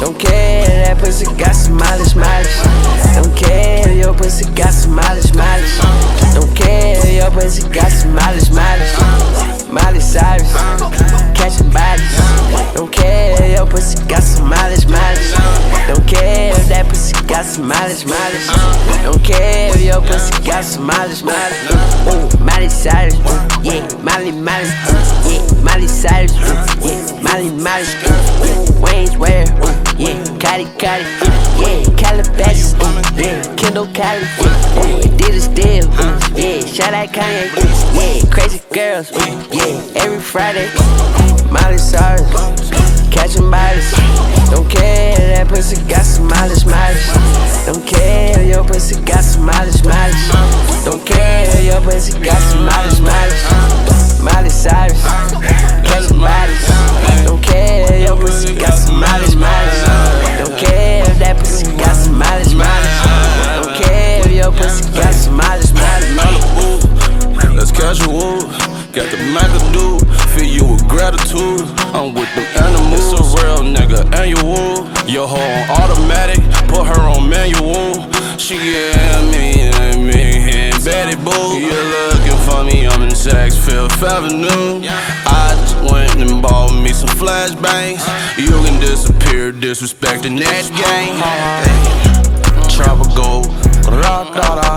Don't care, that pussy got some mileage, mileage. Don't care, your pussy got some mileage, mileage. Don't care, your pussy got some mileage, mileage. Miley Cyrus, catching bodies. Don't care, your pussy got some mileage, mileage. Don't care, that pussy got some mileage, mileage. Don't care, your pussy got some mileage, mileage. Ooh, Miley Cyrus, yeah, Miley, Miley, yeah, Miley Cyrus, yeah, Miley, Miley, yeah, Wayne's where. Yeah, Cuddy, ooh, yeah, Calabasas, yeah, Kendall Kylie, ooh, Adidas deal, ooh, yeah, shout out Kanye, yeah, crazy girls, yeah, every Friday, Miley Cyrus, catching bodies. Don't care that pussy got some mileage, mileage. Don't care your pussy got some mileage, mileage. Don't care your pussy got some mileage, mileage. Miley Cyrus, the McAdoo, fill you with gratitude. I'm with them animals, it's a real nigga annual. Your hoe on automatic, put her on manual. She get me and me and Betty Boo. You're looking for me, I'm in Saks Fifth Avenue. I just went and bought me some flashbangs. You can disappear, disrespecting that gang. Travel go, da da.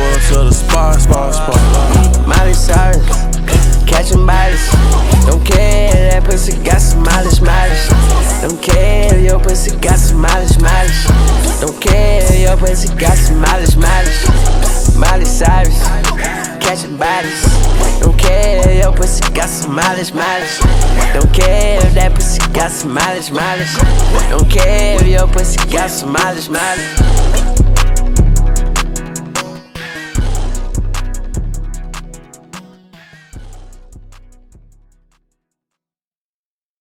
Up to the spot, spot, spot. Miley Cyrus, catching bodies. Don't care that pussy got some mileage, mileage. Don't care your pussy got some mileage, mileage. Don't care your pussy got some mileage, mileage. Miley Cyrus, catching bodies. Don't care your pussy got some mileage, mileage. Don't care if that pussy got some mileage, mileage. Don't care if your pussy got some mileage, mileage.